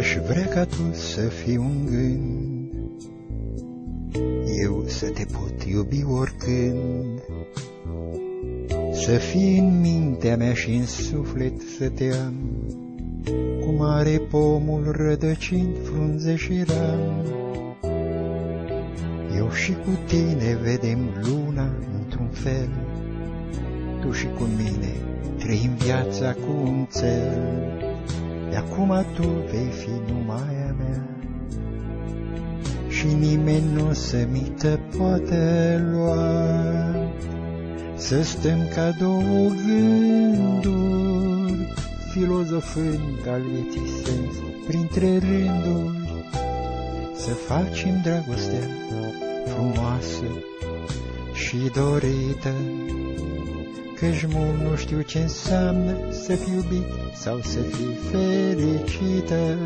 Aș vrea ca tu să fii un gând, Eu să te pot iubi oricând, Să fii în mintea mea și în suflet să te am, Cum are pomul rădăcind frunze și ram. Eu și cu tine vedem luna într-un fel, Tu și cu mine trăim viața cu un cel. De acum tu vei fi numai a mea. Și nimeni nu să mi te poate lua. Să stăm ca două gânduri Filozofând al vieții sens Printre rânduri. Să facem dragostea frumoasă și dorită. Căci mult nu știu ce înseamnă să fiu iubit sau să fii fericită.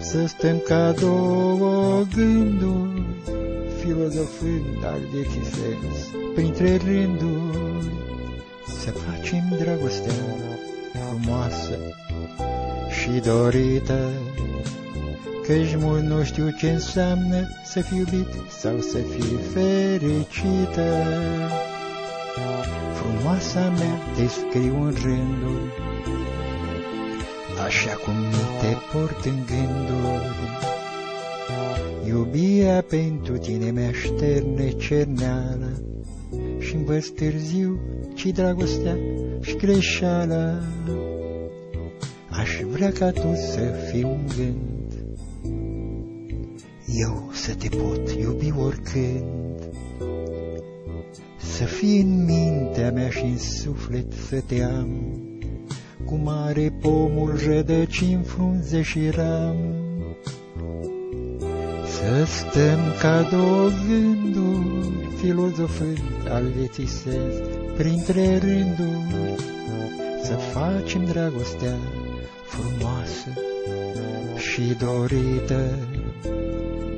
Să stăm ca două gânduri, filozofând al vieții sens, printre rânduri, să facem dragostea frumoasă și dorită. Căci mult nu știu ce înseamnă să fiu iubit sau să fii fericită. Frumoasa mea, te scriu în rânduri, Așa cum te port în gânduri. Iubirea pentru tine mi-așterne cerneala și învăț târziu ci dragostea și greșeala. Aș vrea ca tu să fii un gând, Eu să te pot iubi oricând, să fii în mintea mea și în suflet să te am, Cum are pomul rădăcini frunze și ram. Să stăm ca două gânduri, filozofând al vieții sens, Printre rânduri, să facem dragostea frumoasă și dorită,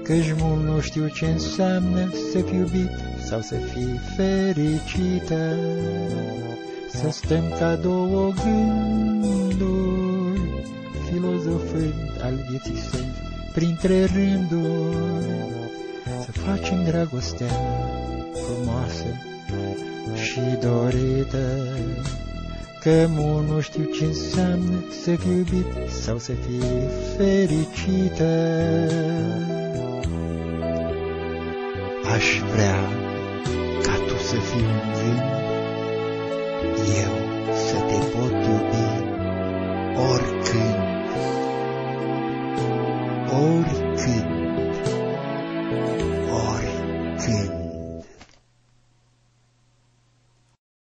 Căci mult nu știu ce înseamnă să fiu iubit sau să fii fericită, să stăm ca două gânduri, filozofând al vieții sens, printre rânduri, să facem dragostea frumoasă și dorită, că mult nu știu ce înseamnă să fii iubit sau să fii fericită. Aș vrea ca tu să fii un gând, eu